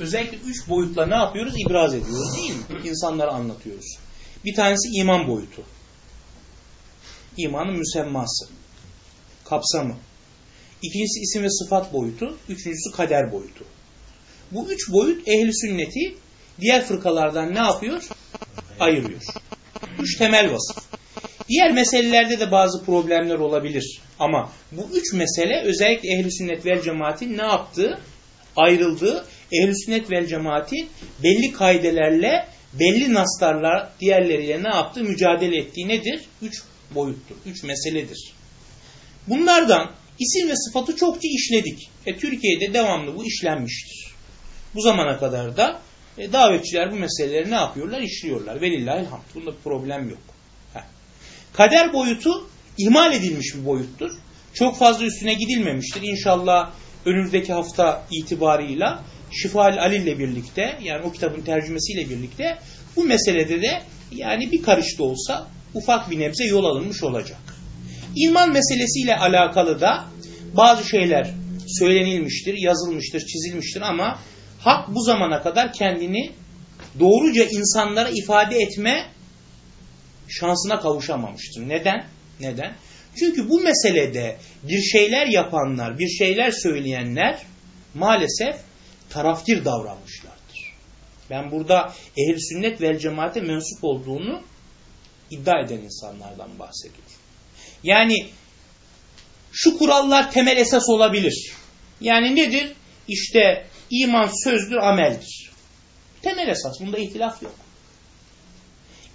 özellikle üç boyutla ne yapıyoruz? İbraz ediyoruz değil mi? İnsanlara anlatıyoruz. Bir tanesi iman boyutu. İmanın müsemması. Kapsamı. İkincisi isim ve sıfat boyutu. Üçüncüsü kader boyutu. Bu üç boyut ehli sünneti diğer fırkalardan ne yapıyor? Ayırıyor. Üç temel vasıf. Diğer meselelerde de bazı problemler olabilir. Ama bu üç mesele özellikle ehli sünnet vel cemaatin ne yaptığı, ayrıldığı, ehli sünnet vel cemaatin belli kaidelerle, belli naslarla diğerleriyle ne yaptığı, mücadele ettiği nedir? Üç boyuttur, üç meseledir. Bunlardan isim ve sıfatı çokça işledik. E, Türkiye'de devamlı bu işlenmiştir. Bu zamana kadar da e, davetçiler bu meseleleri ne yapıyorlar? İşliyorlar. Velillahilhamd. Bunda bir problem yok. Heh. Kader boyutu ihmal edilmiş bir boyuttur. Çok fazla üstüne gidilmemiştir. İnşallah önümüzdeki hafta itibarıyla Şifal Ali ile birlikte yani o kitabın tercümesiyle birlikte bu meselede de yani bir karış da olsa ufak bir nebze yol alınmış olacak. İman meselesiyle alakalı da bazı şeyler söylenilmiştir, yazılmıştır, çizilmiştir ama hak bu zamana kadar kendini doğruca insanlara ifade etme şansına kavuşamamıştır. Neden? Neden? Çünkü bu meselede bir şeyler yapanlar, bir şeyler söyleyenler maalesef taraftir davranmışlardır. Ben burada ehl sünnet vel cemaate mensup olduğunu iddia eden insanlardan bahsediyorum. Yani şu kurallar temel esas olabilir. Yani nedir? İşte iman sözdür, ameldir. Temel esas. Bunda ihtilaf yok.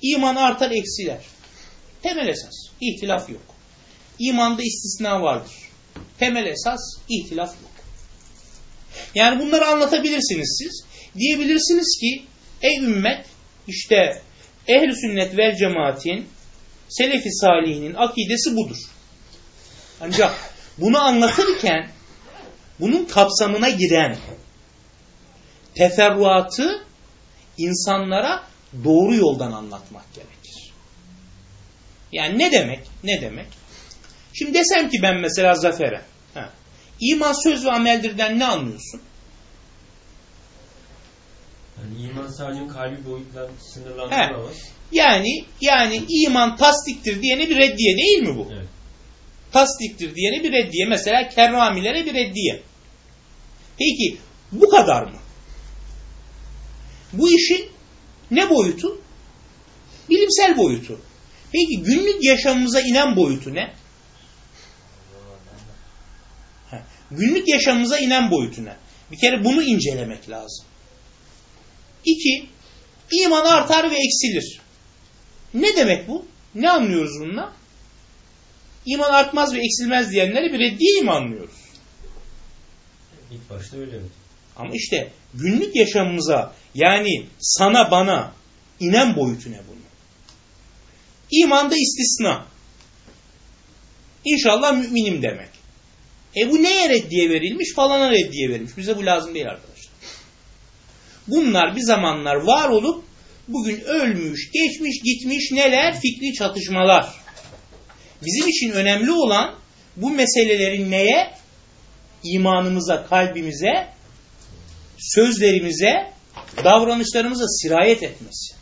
İman artar, eksiler. Temel esas. İhtilaf yok. İmanda istisna vardır. Temel esas, ihtilaf yok. Yani bunları anlatabilirsiniz siz. Diyebilirsiniz ki ey ümmet işte ehl sünnet vel cemaatin selefi salihinin akidesi budur. Ancak bunu anlatırken bunun kapsamına giren teferruatı insanlara doğru yoldan anlatmak gerekir. Yani ne demek? Ne demek? Şimdi desem ki ben mesela Zafer'e ha, iman söz ve ameldirden ne anlıyorsun? Yani iman sadece kalbi boyutla sınırlandırılamaz. Yani yani iman tasdiktir diyene bir reddiye değil mi bu? Evet. Tasdiktir diyene bir reddiye. Mesela kerramilere bir reddiye. Peki bu kadar mı? Bu işin ne boyutu? Bilimsel boyutu. Peki günlük yaşamımıza inen boyutu ne? Ha, günlük yaşamımıza inen boyutu ne? Bir kere bunu incelemek lazım. İki, iman artar ve eksilir. Ne demek bu? Ne anlıyoruz bununla? İman artmaz ve eksilmez diyenleri bir reddiye mi anlıyoruz? İlk başta öyle evet. Ama işte günlük yaşamımıza yani sana bana inen boyutu ne bunun? İmanda istisna. İnşallah müminim demek. E bu neye reddiye verilmiş? Falana reddiye verilmiş. Bize bu lazım değil arkadaşlar. Bunlar bir zamanlar var olup bugün ölmüş, geçmiş, gitmiş neler? Fikri çatışmalar. Bizim için önemli olan bu meselelerin neye? İmanımıza, kalbimize, sözlerimize, davranışlarımıza sirayet etmesi.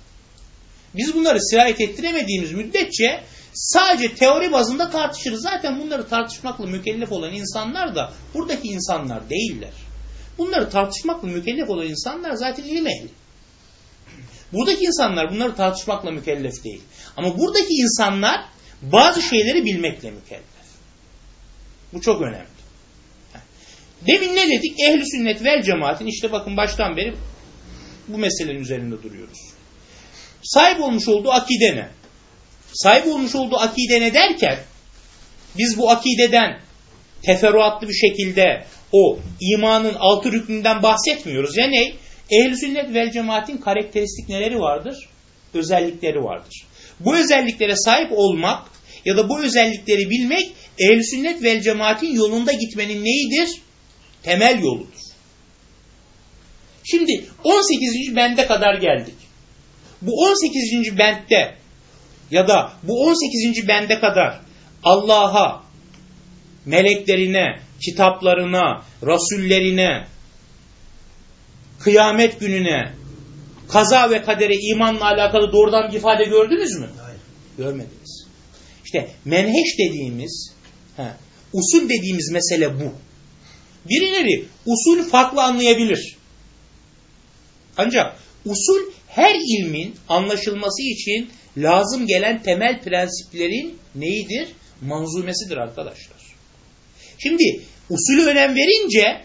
Biz bunları sirayet ettiremediğimiz müddetçe sadece teori bazında tartışırız. Zaten bunları tartışmakla mükellef olan insanlar da buradaki insanlar değiller. Bunları tartışmakla mükellef olan insanlar zaten ilim ehli. Buradaki insanlar bunları tartışmakla mükellef değil. Ama buradaki insanlar bazı şeyleri bilmekle mükellef. Bu çok önemli. Demin ne dedik? Ehli sünnet vel cemaatin işte bakın baştan beri bu meselenin üzerinde duruyoruz. Sahip olmuş olduğu akide ne? Sahip olmuş olduğu akide ne derken biz bu akideden teferruatlı bir şekilde o imanın altı rüknünden bahsetmiyoruz. Ya ne? Ehl-i sünnet vel cemaatin karakteristik neleri vardır? Özellikleri vardır. Bu özelliklere sahip olmak ya da bu özellikleri bilmek ehl-i sünnet vel cemaatin yolunda gitmenin neyidir? Temel yoludur. Şimdi 18. bende kadar geldik. Bu 18. bentte ya da bu 18. bende kadar Allah'a, meleklerine, kitaplarına, rasullerine, kıyamet gününe, kaza ve kadere imanla alakalı doğrudan bir ifade gördünüz mü? Hayır. Görmediniz. İşte menheş dediğimiz, he, usul dediğimiz mesele bu. Birileri usul farklı anlayabilir. Ancak usul her ilmin anlaşılması için lazım gelen temel prensiplerin neyidir? Manzumesidir arkadaşlar. Şimdi usulü önem verince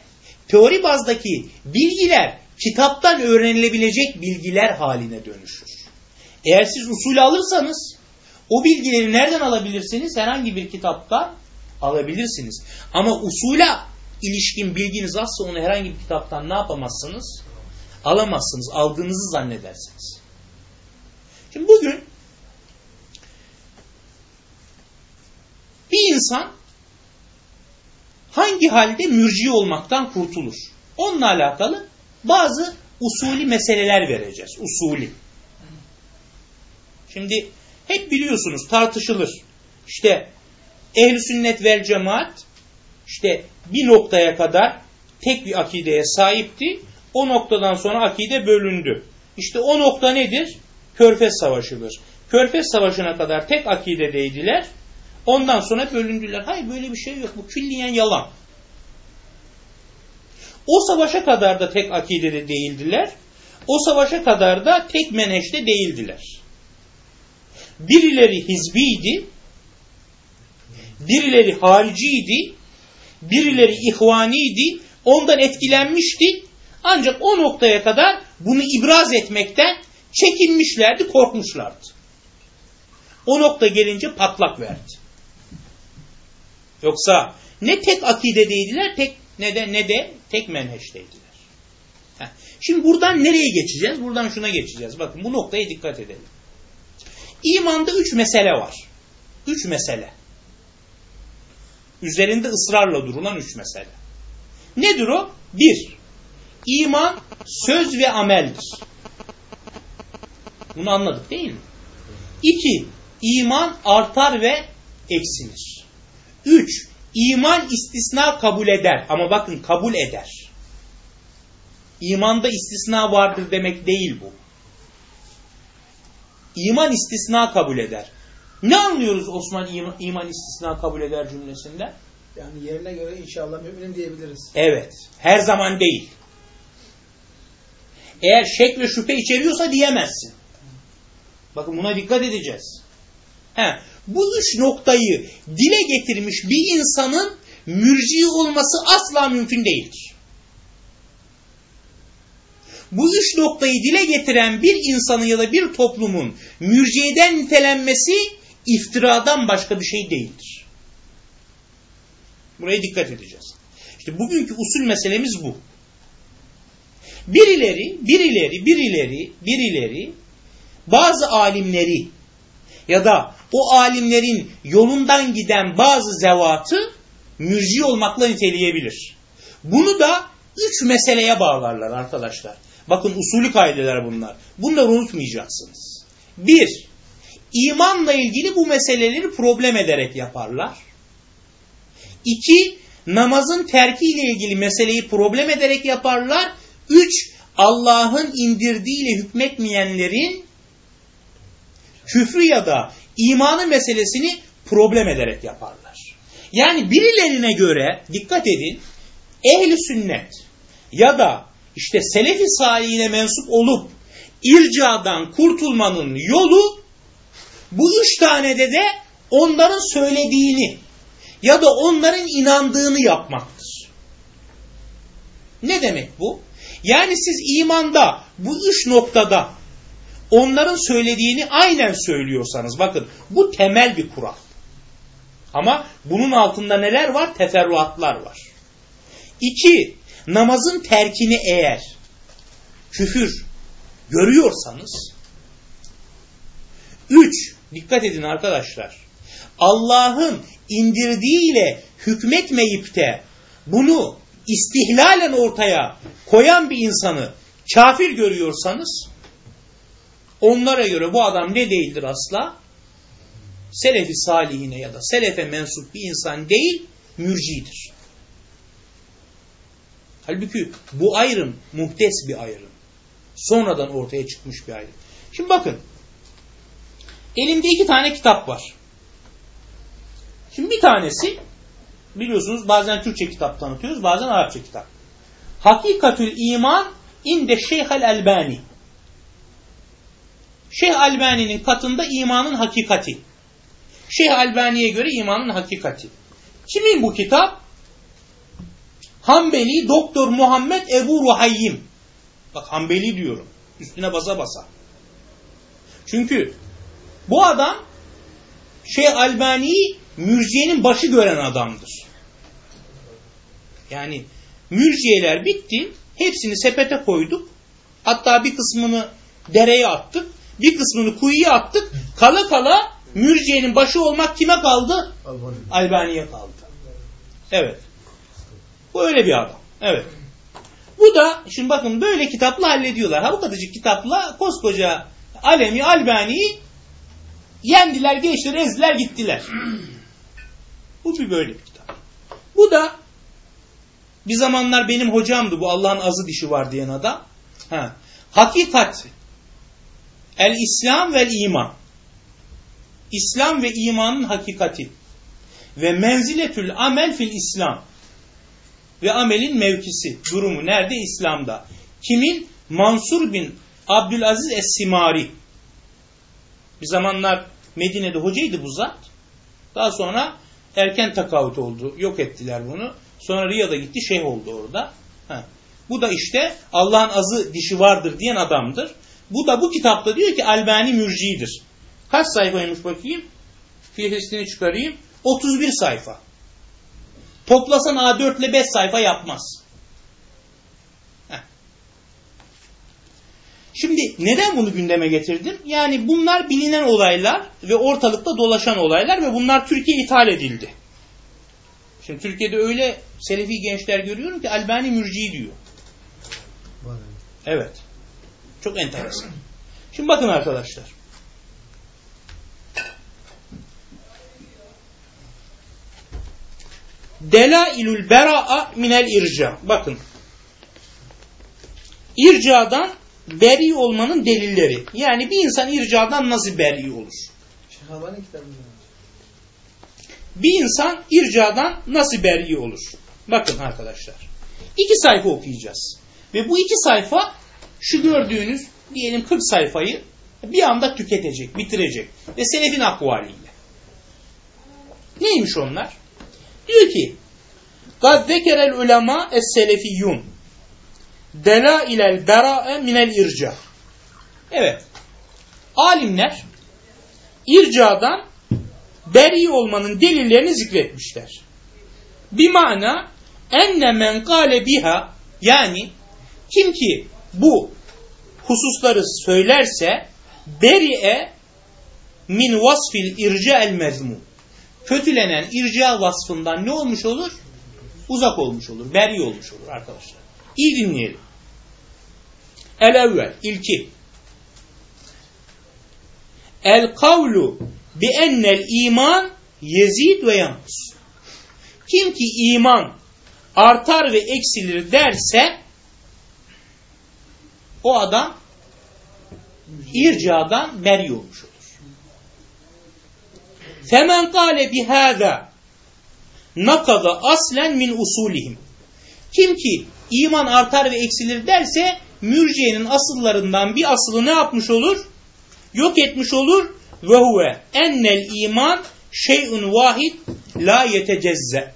teori bazdaki bilgiler kitaptan öğrenilebilecek bilgiler haline dönüşür. Eğer siz usulü alırsanız o bilgileri nereden alabilirsiniz? Herhangi bir kitaptan alabilirsiniz. Ama usule ilişkin bilginiz azsa onu herhangi bir kitaptan ne yapamazsınız? Alamazsınız. Aldığınızı zannedersiniz. Şimdi bugün bir insan hangi halde mürci olmaktan kurtulur? Onunla alakalı bazı usulü meseleler vereceğiz. Usulü. Şimdi hep biliyorsunuz tartışılır. İşte ehl sünnet vel cemaat işte bir noktaya kadar tek bir akideye sahipti. O noktadan sonra akide bölündü. İşte o nokta nedir? Körfez Savaşı'dır. Körfez Savaşı'na kadar tek akidedeydiler. Ondan sonra bölündüler. Hayır böyle bir şey yok. Bu külliyen yalan. O savaşa kadar da tek akidede değildiler. O savaşa kadar da tek menheşte değildiler. Birileri hizbiydi, birileri hariciydi, birileri ihvaniydi, ondan etkilenmişti. Ancak o noktaya kadar bunu ibraz etmekten çekinmişlerdi, korkmuşlardı. O nokta gelince patlak verdi. Yoksa ne tek akidedeydiler tek ne de ne de tek menheşteydiler. Heh. Şimdi buradan nereye geçeceğiz? Buradan şuna geçeceğiz. Bakın bu noktaya dikkat edelim. İmanda üç mesele var. Üç mesele. Üzerinde ısrarla durulan üç mesele. Nedir o? Bir, iman söz ve ameldir. Bunu anladık değil mi? İki, iman artar ve eksilir. Üç, iman istisna kabul eder. Ama bakın kabul eder. İmanda istisna vardır demek değil bu. İman istisna kabul eder. Ne anlıyoruz Osman iman, iman istisna kabul eder cümlesinde? Yani yerine göre inşallah müminim diyebiliriz. Evet. Her zaman değil. Eğer şek ve şüphe içeriyorsa diyemezsin. Bakın buna dikkat edeceğiz. He, bu üç noktayı dile getirmiş bir insanın mürci olması asla mümkün değildir. Bu üç noktayı dile getiren bir insanın ya da bir toplumun mürciyeden nitelenmesi iftiradan başka bir şey değildir. Buraya dikkat edeceğiz. İşte bugünkü usul meselemiz bu. Birileri, birileri, birileri, birileri bazı alimleri ya da o alimlerin yolundan giden bazı zevatı mürci olmakla niteleyebilir. Bunu da üç meseleye bağlarlar arkadaşlar. Bakın usulü kaideler bunlar. Bunları unutmayacaksınız. Bir, imanla ilgili bu meseleleri problem ederek yaparlar. İki, namazın terkiyle ilgili meseleyi problem ederek yaparlar. Üç, Allah'ın indirdiğiyle hükmetmeyenlerin küfrü ya da imanı meselesini problem ederek yaparlar. Yani birilerine göre dikkat edin ehli sünnet ya da işte selefi salihine mensup olup ircadan kurtulmanın yolu bu üç tanede de onların söylediğini ya da onların inandığını yapmaktır. Ne demek bu? Yani siz imanda bu üç noktada onların söylediğini aynen söylüyorsanız bakın bu temel bir kural. Ama bunun altında neler var? Teferruatlar var. İki, namazın terkini eğer küfür görüyorsanız üç, dikkat edin arkadaşlar Allah'ın indirdiğiyle hükmetmeyip de bunu istihlalen ortaya koyan bir insanı kafir görüyorsanız onlara göre bu adam ne değildir asla? Selefi salihine ya da selefe mensup bir insan değil, mürcidir. Halbuki bu ayrım muhtes bir ayrım. Sonradan ortaya çıkmış bir ayrım. Şimdi bakın. Elimde iki tane kitap var. Şimdi bir tanesi biliyorsunuz bazen Türkçe kitap tanıtıyoruz bazen Arapça kitap. Hakikatül iman inde Şeyh el-Elbani. Şeyh Albani'nin katında imanın hakikati. Şeyh Albani'ye göre imanın hakikati. Kimin bu kitap? Hanbeli Doktor Muhammed Ebu Ruhayyim. Bak Hanbeli diyorum. Üstüne basa basa. Çünkü bu adam Şeyh Albani'yi mürciyenin başı gören adamdır. Yani mürciyeler bitti. Hepsini sepete koyduk. Hatta bir kısmını dereye attık. Bir kısmını kuyuya attık. Kala kala mürciyenin başı olmak kime kaldı? Albani'ye kaldı. Evet. Bu öyle bir adam. Evet. Bu da şimdi bakın böyle kitapla hallediyorlar. Ha bu kadarcık kitapla koskoca Alemi Albani'yi yendiler, geçtiler, ezdiler, gittiler. Bu bir böyle bir kitap. Bu da bir zamanlar benim hocamdı bu Allah'ın azı dişi var diyen adam. Ha. Hakikat El İslam vel iman. İslam ve imanın hakikati. Ve menziletül amel fil İslam. Ve amelin mevkisi, durumu nerede? İslam'da. Kimin? Mansur bin Abdülaziz Es-Simari. Bir zamanlar Medine'de hocaydı bu zat. Daha sonra erken takavut oldu. Yok ettiler bunu. Sonra Riyad'a gitti şeyh oldu orada. Ha. Bu da işte Allah'ın azı dişi vardır diyen adamdır. Bu da bu kitapta diyor ki Albani mürcidir. Kaç sayfaymış bakayım? Fihristini çıkarayım. 31 sayfa. Toplasan A4 ile 5 sayfa yapmaz. Heh. Şimdi neden bunu gündeme getirdim? Yani bunlar bilinen olaylar ve ortalıkta dolaşan olaylar ve bunlar Türkiye'ye ithal edildi. Şimdi Türkiye'de öyle Selefi gençler görüyorum ki Albani mürci diyor. Evet. Çok enteresan. Şimdi bakın arkadaşlar. Delailül bera'a minel irca. Bakın. İrcadan beri olmanın delilleri. Yani bir insan ircadan nasıl beri olur? Bir insan ircadan nasıl beri olur? Bakın arkadaşlar. İki sayfa okuyacağız. Ve bu iki sayfa şu gördüğünüz diyelim 40 sayfayı bir anda tüketecek, bitirecek. Ve selefin akvaliyle. Neymiş onlar? Diyor ki قَدْ ذَكَرَ الْعُلَمَا السَّلَفِيُّونَ دَلَائِلَ الْبَرَاءَ minel irca. Evet. Alimler ircadan beri olmanın delillerini zikretmişler. Bir mana enne men kâle biha yani kim ki bu hususları söylerse beri'e min vasfil irca el mezmum. Kötülenen irca vasfından ne olmuş olur? Uzak olmuş olur, beri olmuş olur arkadaşlar. İyi dinleyelim. El evvel, ilki. El kavlu bi ennel iman yezid ve yankus. Kim ki iman artar ve eksilir derse o adam ircadan beri olmuş olur. Femen kâle bihâzâ nakada aslen min usulihim. Kim ki iman artar ve eksilir derse mürciyenin asıllarından bir asılı ne yapmış olur? Yok etmiş olur. Ve huve ennel iman şeyun vahid la yetecezze.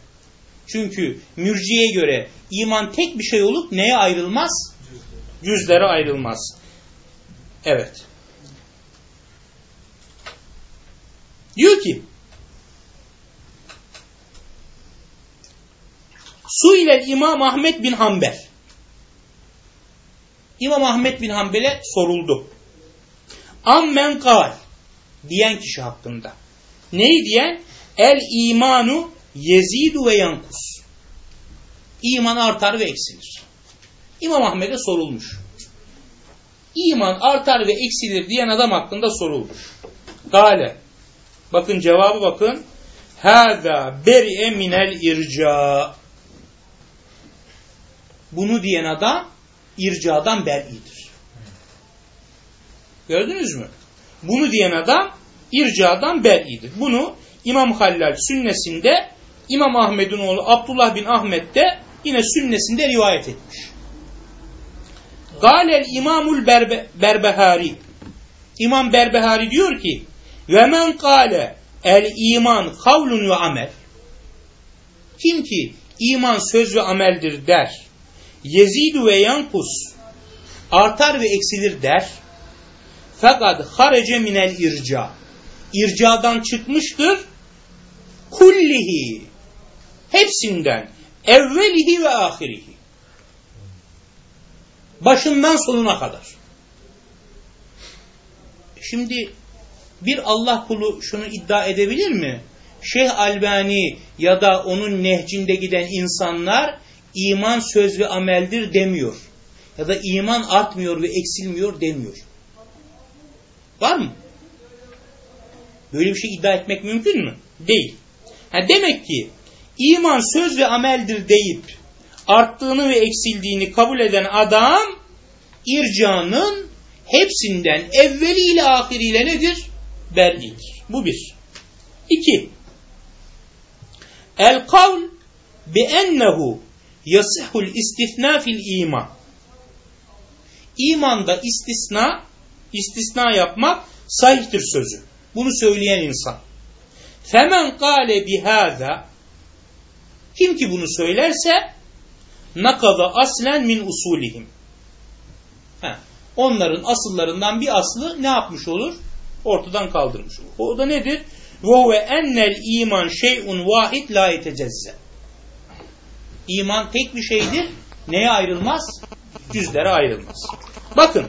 Çünkü mürciye göre iman tek bir şey olup neye ayrılmaz? Cüzlere ayrılmaz. Evet. Diyor ki Su ile İmam Ahmet bin Hanbel. İmam Ahmet bin Hanbel'e soruldu. Ammen kal diyen kişi hakkında. Neyi diyen? El imanu yezidu ve yankus. İman artar ve eksilir. İmam Ahmet'e sorulmuş. İman artar ve eksilir diyen adam hakkında sorulmuş. Gale. Bakın cevabı bakın. Hâzâ beri'e minel irca. Bunu diyen adam ircadan ber'idir. Gördünüz mü? Bunu diyen adam ircadan ber'idir. Bunu İmam Hallal sünnesinde İmam Ahmet'in oğlu Abdullah bin Ahmet de yine sünnesinde rivayet etmiş. Galel İmamul Berbe, Berbehari. İmam Berbehari diyor ki ve men kâle el iman kavlun ve amel. Kim ki iman söz ve ameldir der yezidu ve yankus artar ve eksilir der fakat harece minel irca. İrcadan çıkmıştır. Kullihi hepsinden evvelihi ve ahirihi başından sonuna kadar şimdi bir Allah kulu şunu iddia edebilir mi? Şeyh Albani ya da onun nehcinde giden insanlar iman söz ve ameldir demiyor. Ya da iman artmıyor ve eksilmiyor demiyor. Var mı? Böyle bir şey iddia etmek mümkün mü? Değil. Ha demek ki iman söz ve ameldir deyip arttığını ve eksildiğini kabul eden adam ircanın hepsinden evveliyle ahiriyle nedir? Ber'idir. Bu bir. İki. El kavl bi ennehu yasihul istisna fil iman. İmanda istisna, istisna yapmak sahihtir sözü. Bunu söyleyen insan. Femen kâle bihâzâ kim ki bunu söylerse nakada aslen min usulihim. Ha, onların asıllarından bir aslı ne yapmış olur? Ortadan kaldırmış olur. O da nedir? Ve ve ennel iman şeyun vahid la yetecezze. İman tek bir şeydir. Neye ayrılmaz? Cüzlere ayrılmaz. Bakın.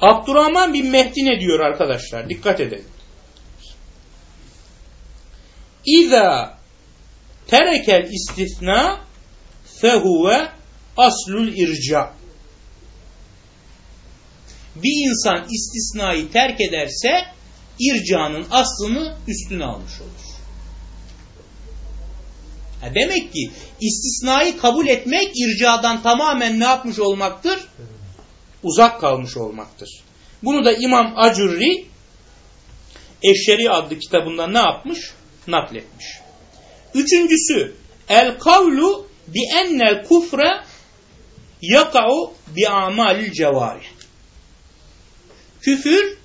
Abdurrahman bin Mehdi ne diyor arkadaşlar? Dikkat edelim. İza terekel istisna fehuve aslul irca. Bir insan istisnayı terk ederse ircanın aslını üstüne almış olur. Ha demek ki istisnayı kabul etmek ircadan tamamen ne yapmış olmaktır? Uzak kalmış olmaktır. Bunu da İmam Acurri Eşşeri adlı kitabında ne yapmış? Nakletmiş. Üçüncüsü el kavlu bi ennel kufre yaka'u bi amalil cevarih. Küfür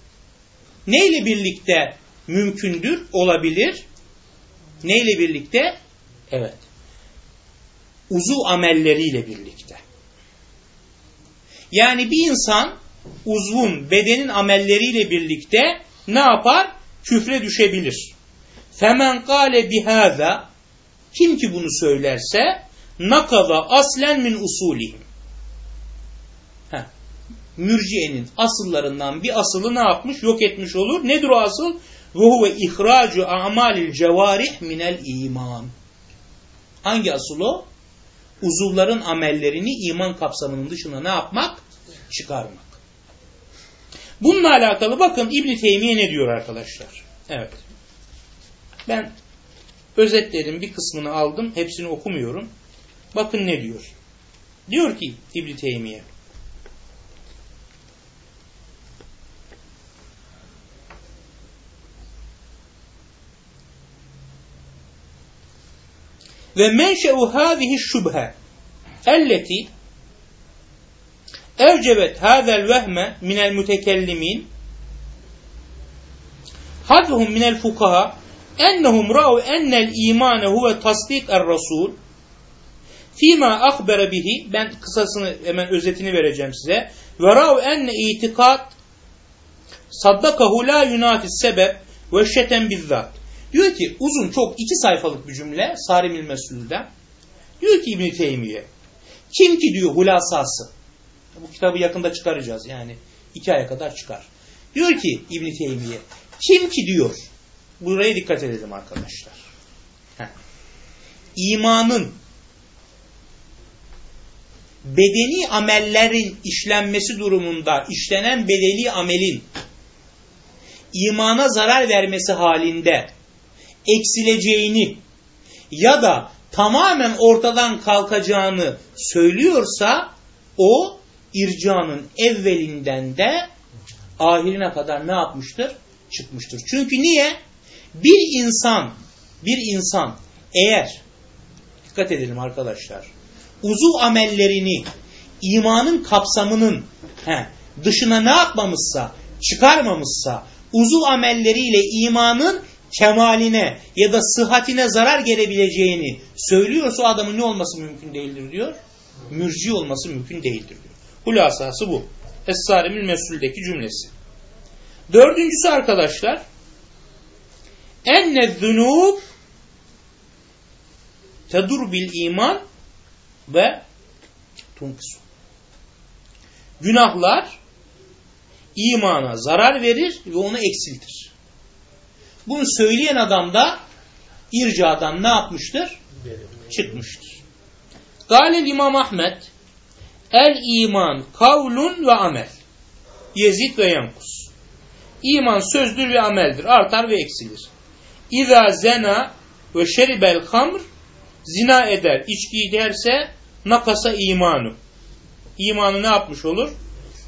neyle birlikte mümkündür, olabilir? Neyle birlikte? Evet. Uzu amelleriyle birlikte. Yani bir insan uzvun, bedenin amelleriyle birlikte ne yapar? Küfre düşebilir. Femen kâle bihâza kim ki bunu söylerse nakada aslen min usulihim. Mürciyenin asıllarından bir asılı ne yapmış? Yok etmiş olur. Nedir o asıl? Ve huve ihracu amalil cevarih minel iman. Hangi asıl o? Uzuvların amellerini iman kapsamının dışına ne yapmak? Çıkarmak. Bununla alakalı bakın İbn Teymiye ne diyor arkadaşlar? Evet. Ben özetlerin bir kısmını aldım. Hepsini okumuyorum. Bakın ne diyor. Diyor ki İbn Teymiye. Ve menşe'u hâzihi şubhe elleti evcebet hâzel vehme minel mütekellimin hadfuhum minel fukaha ennehum ra'u ennel imane huve tasdik er rasul fîmâ akbere bihi ben kısasını hemen özetini vereceğim size ve ra'u enne itikat saddakahu la yunafis sebep ve şeten bizzat Diyor ki uzun çok iki sayfalık bir cümle Sarimil Mesul'den. Diyor ki İbn-i Teymiye kim ki diyor hulasası bu kitabı yakında çıkaracağız yani iki aya kadar çıkar. Diyor ki İbn-i Teymiye kim ki diyor buraya dikkat edelim arkadaşlar. Heh. İmanın bedeni amellerin işlenmesi durumunda işlenen bedeli amelin imana zarar vermesi halinde eksileceğini ya da tamamen ortadan kalkacağını söylüyorsa o ircanın evvelinden de ahirine kadar ne yapmıştır? Çıkmıştır. Çünkü niye? Bir insan, bir insan eğer, dikkat edelim arkadaşlar, uzuv amellerini imanın kapsamının he, dışına ne yapmamışsa, çıkarmamışsa, uzuv amelleriyle imanın kemaline ya da sıhhatine zarar gelebileceğini söylüyorsa adamın ne olması mümkün değildir diyor? Mürci olması mümkün değildir diyor. Hulasası bu. Es-Sarimül Mesul'deki cümlesi. Dördüncüsü arkadaşlar enne zunub tedur bil iman ve tunkisu. Günahlar imana zarar verir ve onu eksiltir. Bunu söyleyen adam da ircadan ne yapmıştır? Çıkmıştır. Galil İmam Ahmet El iman kavlun ve amel. Yezid ve yankus. İman sözdür ve ameldir. Artar ve eksilir. İza zena ve şeribel hamr zina eder, içki derse nakasa imanu. İmanı ne yapmış olur?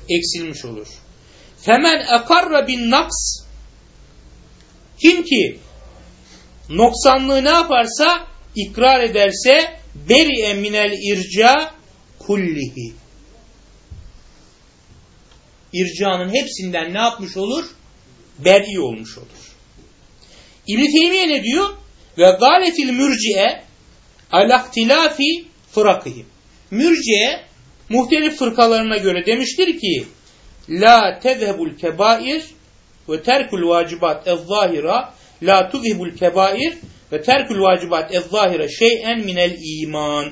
Eksilmiş olur. Femen ekarra bin naks kim ki noksanlığı ne yaparsa ikrar ederse beri minel irca kullihi. İrcanın hepsinden ne yapmış olur? Beri olmuş olur. İbn-i ne diyor? Ve galetil mürciye alaktilafi fırakihim. Mürciye muhtelif fırkalarına göre demiştir ki La tezhebul kebair ve terkul vacibat ez-zahira la tuzhibul kebair ve terkul vacibat ez-zahira şey'en minel iman.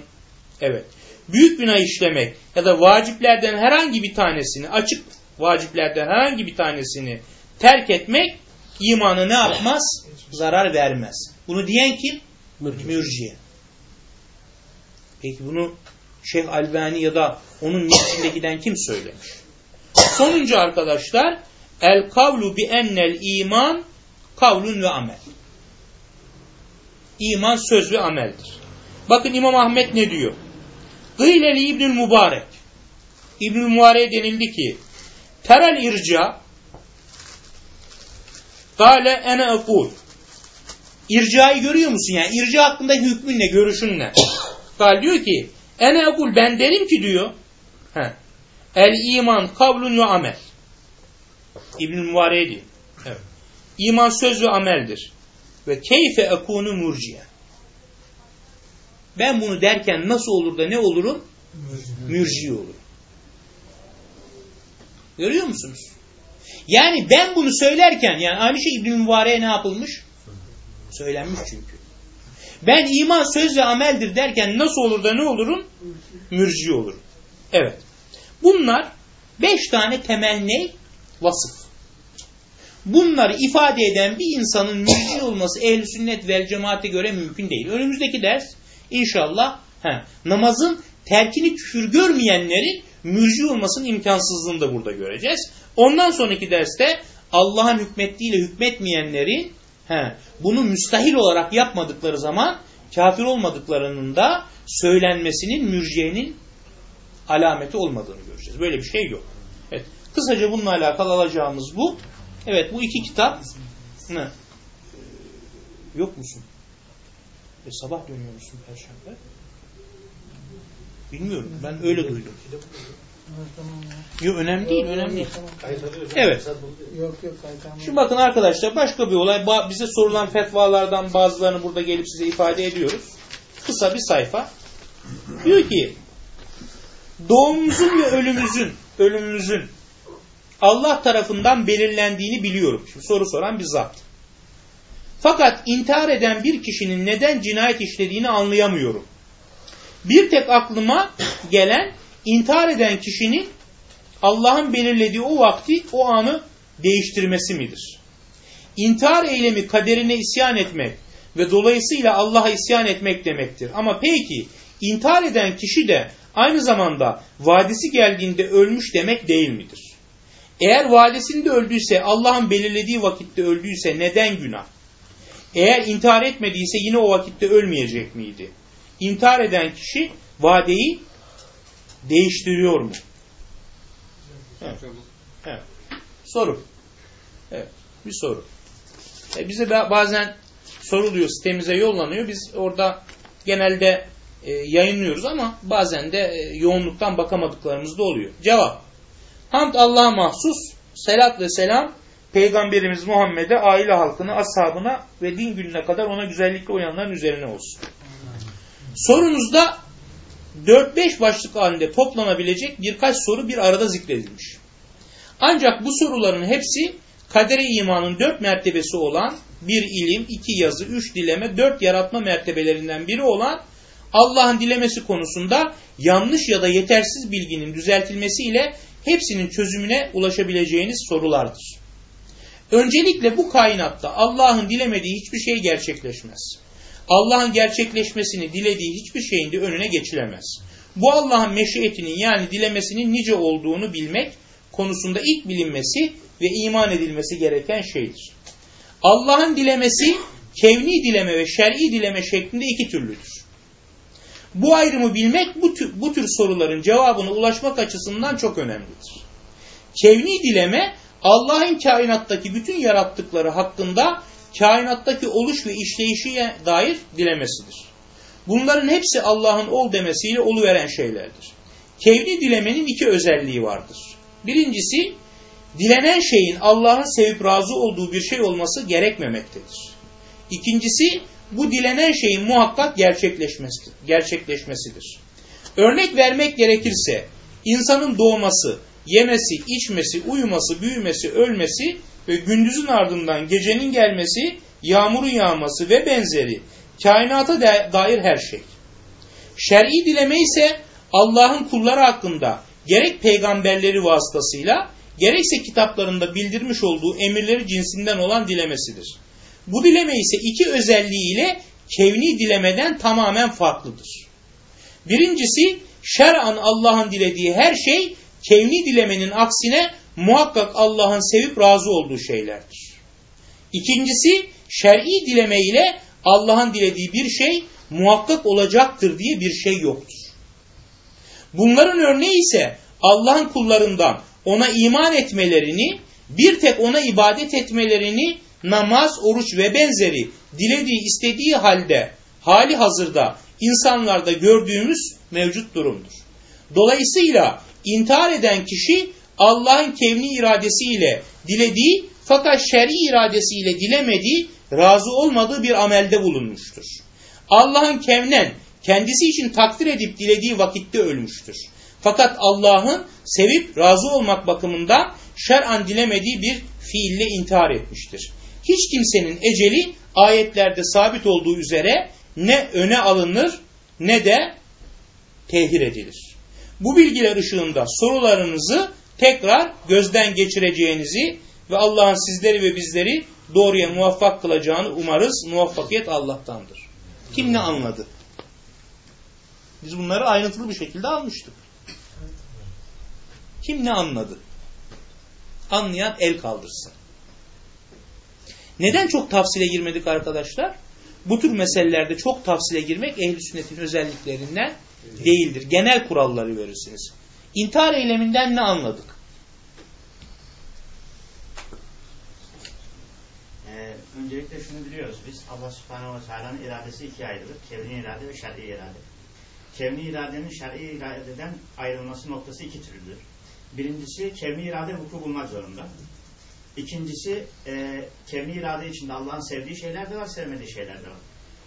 Evet. Büyük günah işlemek ya da vaciplerden herhangi bir tanesini, açık vaciplerden herhangi bir tanesini terk etmek imanı ne yapmaz? Zarar vermez. Bunu diyen kim? Mürciye. Peki bunu Şeyh Albani ya da onun neslinde giden kim söylemiş? Sonuncu arkadaşlar el kavlu bi ennel iman kavlun ve amel. İman söz ve ameldir. Bakın İmam Ahmet ne diyor? Gıyleli İbnül Mübarek. İbnül Mübarek'e denildi ki terel irca gale ene ekul İrcayı görüyor musun yani? İrca hakkında hükmün ne? Görüşün ne? Gal diyor ki ene ekul ben derim ki diyor he, el iman kavlun ve amel. İbn-i Mübarek'e diyor. Evet. İman söz ve ameldir. Ve keyfe ekunu murciye. Ben bunu derken nasıl olur da ne olurum? Mürci olurum. Görüyor musunuz? Yani ben bunu söylerken yani aynı şey İbn-i ne yapılmış? Söylenmiş çünkü. Ben iman söz ve ameldir derken nasıl olur da ne olurum? Mürci olurum. Evet. Bunlar beş tane temel ne? Vasıf. Bunları ifade eden bir insanın mürci olması ehl sünnet vel cemaate göre mümkün değil. Önümüzdeki ders inşallah he, namazın terkini küfür görmeyenlerin mürci olmasının imkansızlığını da burada göreceğiz. Ondan sonraki derste Allah'ın hükmettiğiyle hükmetmeyenlerin he, bunu müstahil olarak yapmadıkları zaman kafir olmadıklarının da söylenmesinin mürciyenin alameti olmadığını göreceğiz. Böyle bir şey yok. Evet. Kısaca bununla alakalı alacağımız bu. Evet bu iki kitap ne? Yok musun? E, sabah dönüyor musun Perşembe? Bilmiyorum. Ben öyle duydum. Yok önemli değil. Önemli değil. Evet. Yok yok. Şimdi bakın arkadaşlar başka bir olay. Bize sorulan fetvalardan bazılarını burada gelip size ifade ediyoruz. Kısa bir sayfa. Diyor ki doğumumuzun ve ölümümüzün ölümümüzün Allah tarafından belirlendiğini biliyorum. Şimdi soru soran bir zat. Fakat intihar eden bir kişinin neden cinayet işlediğini anlayamıyorum. Bir tek aklıma gelen intihar eden kişinin Allah'ın belirlediği o vakti, o anı değiştirmesi midir? İntihar eylemi kaderine isyan etmek ve dolayısıyla Allah'a isyan etmek demektir. Ama peki intihar eden kişi de aynı zamanda vadisi geldiğinde ölmüş demek değil midir? Eğer vadesinde öldüyse, Allah'ın belirlediği vakitte öldüyse neden günah? Eğer intihar etmediyse yine o vakitte ölmeyecek miydi? intihar eden kişi vadeyi değiştiriyor mu? Evet. evet. Soru. Evet. Bir soru. E bize bazen soruluyor, sitemize yollanıyor. Biz orada genelde e, yayınlıyoruz ama bazen de e, yoğunluktan bakamadıklarımız da oluyor. Cevap. Hamd Allah'a mahsus, selat ve selam Peygamberimiz Muhammed'e, aile halkına, ashabına ve din gününe kadar ona güzellikle uyanların üzerine olsun. Sorunuzda 4-5 başlık halinde toplanabilecek birkaç soru bir arada zikredilmiş. Ancak bu soruların hepsi kadere imanın dört mertebesi olan bir ilim, iki yazı, üç dileme, dört yaratma mertebelerinden biri olan Allah'ın dilemesi konusunda yanlış ya da yetersiz bilginin düzeltilmesiyle hepsinin çözümüne ulaşabileceğiniz sorulardır. Öncelikle bu kainatta Allah'ın dilemediği hiçbir şey gerçekleşmez. Allah'ın gerçekleşmesini dilediği hiçbir şeyin de önüne geçilemez. Bu Allah'ın meşiyetinin yani dilemesinin nice olduğunu bilmek konusunda ilk bilinmesi ve iman edilmesi gereken şeydir. Allah'ın dilemesi kevni dileme ve şer'i dileme şeklinde iki türlüdür. Bu ayrımı bilmek bu tür, bu tür soruların cevabına ulaşmak açısından çok önemlidir. Kevni dileme Allah'ın kainattaki bütün yarattıkları hakkında kainattaki oluş ve işleyişine dair dilemesidir. Bunların hepsi Allah'ın ol demesiyle oluveren şeylerdir. Kevni dilemenin iki özelliği vardır. Birincisi, dilenen şeyin Allah'ın sevip razı olduğu bir şey olması gerekmemektedir. İkincisi, bu dilenen şeyin muhakkak gerçekleşmesidir. Örnek vermek gerekirse, insanın doğması, yemesi, içmesi, uyuması, büyümesi, ölmesi ve gündüzün ardından gecenin gelmesi, yağmurun yağması ve benzeri kainata dair her şey. Şer'i dileme ise Allah'ın kulları hakkında gerek peygamberleri vasıtasıyla gerekse kitaplarında bildirmiş olduğu emirleri cinsinden olan dilemesidir. Bu dileme ise iki özelliğiyle kevni dilemeden tamamen farklıdır. Birincisi şer'an Allah'ın dilediği her şey kevni dilemenin aksine muhakkak Allah'ın sevip razı olduğu şeylerdir. İkincisi şer'i dileme ile Allah'ın dilediği bir şey muhakkak olacaktır diye bir şey yoktur. Bunların örneği ise Allah'ın kullarından ona iman etmelerini, bir tek ona ibadet etmelerini, namaz, oruç ve benzeri dilediği, istediği halde, hali hazırda insanlarda gördüğümüz mevcut durumdur. Dolayısıyla intihar eden kişi Allah'ın kevni iradesiyle dilediği fakat şer'i iradesiyle dilemediği, razı olmadığı bir amelde bulunmuştur. Allah'ın kevnen kendisi için takdir edip dilediği vakitte ölmüştür. Fakat Allah'ın sevip razı olmak bakımından şer'an dilemediği bir fiille intihar etmiştir. Hiç kimsenin eceli ayetlerde sabit olduğu üzere ne öne alınır ne de tehir edilir. Bu bilgiler ışığında sorularınızı tekrar gözden geçireceğinizi ve Allah'ın sizleri ve bizleri doğruya muvaffak kılacağını umarız. Muvaffakiyet Allah'tandır. Kim ne anladı? Biz bunları ayrıntılı bir şekilde almıştık. Kim ne anladı? Anlayan el kaldırsın. Neden çok tafsile girmedik arkadaşlar? Bu tür meselelerde çok tafsile girmek ehli sünnetin özelliklerinden değildir. Genel kuralları verirsiniz. İntihar eyleminden ne anladık? Ee, öncelikle şunu biliyoruz biz. Allah subhanehu ve teala'nın iradesi ikiye ayrılır. Kevni irade ve şer'i irade. Kevni iradenin şer'i iradeden ayrılması noktası iki türlüdür. Birincisi kevni irade vuku bulmak zorunda. İkincisi e, kevni irade içinde Allah'ın sevdiği şeyler de var, sevmediği şeyler de var.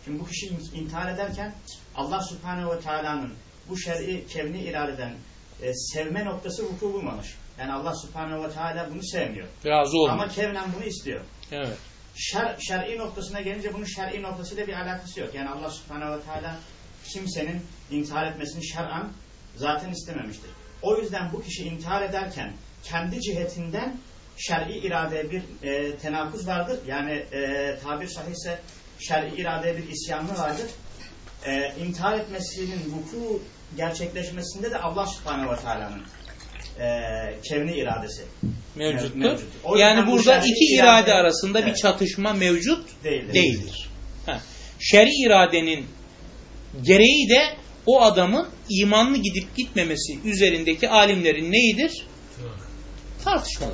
Şimdi bu kişi intihar ederken Allah subhanehu ve teala'nın bu şer'i kevni iradeden e, sevme noktası vuku bulmamış. Yani Allah subhanehu ve teala bunu sevmiyor. Razı olmuyor. Ama kevnen bunu istiyor. Evet. Şer, şer'i noktasına gelince bunun şer'i noktasıyla bir alakası yok. Yani Allah subhanehu ve teala kimsenin intihar etmesini şer'an zaten istememiştir. O yüzden bu kişi intihar ederken kendi cihetinden şer'i iradeye bir e, tenakuz vardır. Yani e, tabir sahihse şer'i iradeye bir isyanı vardır. E, intihar etmesinin vuku gerçekleşmesinde de Allah subhanehu ve teala'nın e, kevni iradesi mevcuttur. mevcut. Yani bu burada şer'i iki irade, irade arasında evet, bir çatışma mevcut değildir. değildir. Ha. Şer'i iradenin gereği de o adamın imanlı gidip gitmemesi üzerindeki alimlerin neyidir? Tartışmalı.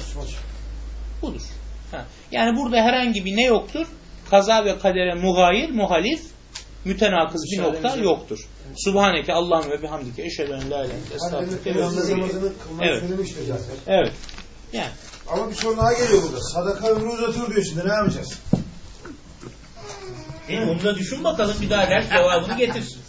Budur. Ha. Yani burada herhangi bir ne yoktur? Kaza ve kadere mugayir, muhalif, mütenakız bir nokta yoktur. Subhaneke Allah'ım ve bihamdike eşhedü en la ilahe illa estağfurüke ve Peygamber etûbü ileyh. namazını kılmayı Evet. Evet. Yani Ama bir sorun daha geliyor burada. Sadaka ömrü uzatır diyor şimdi ne yapacağız? E, onu da düşün bakalım bir daha ders cevabını getirsin.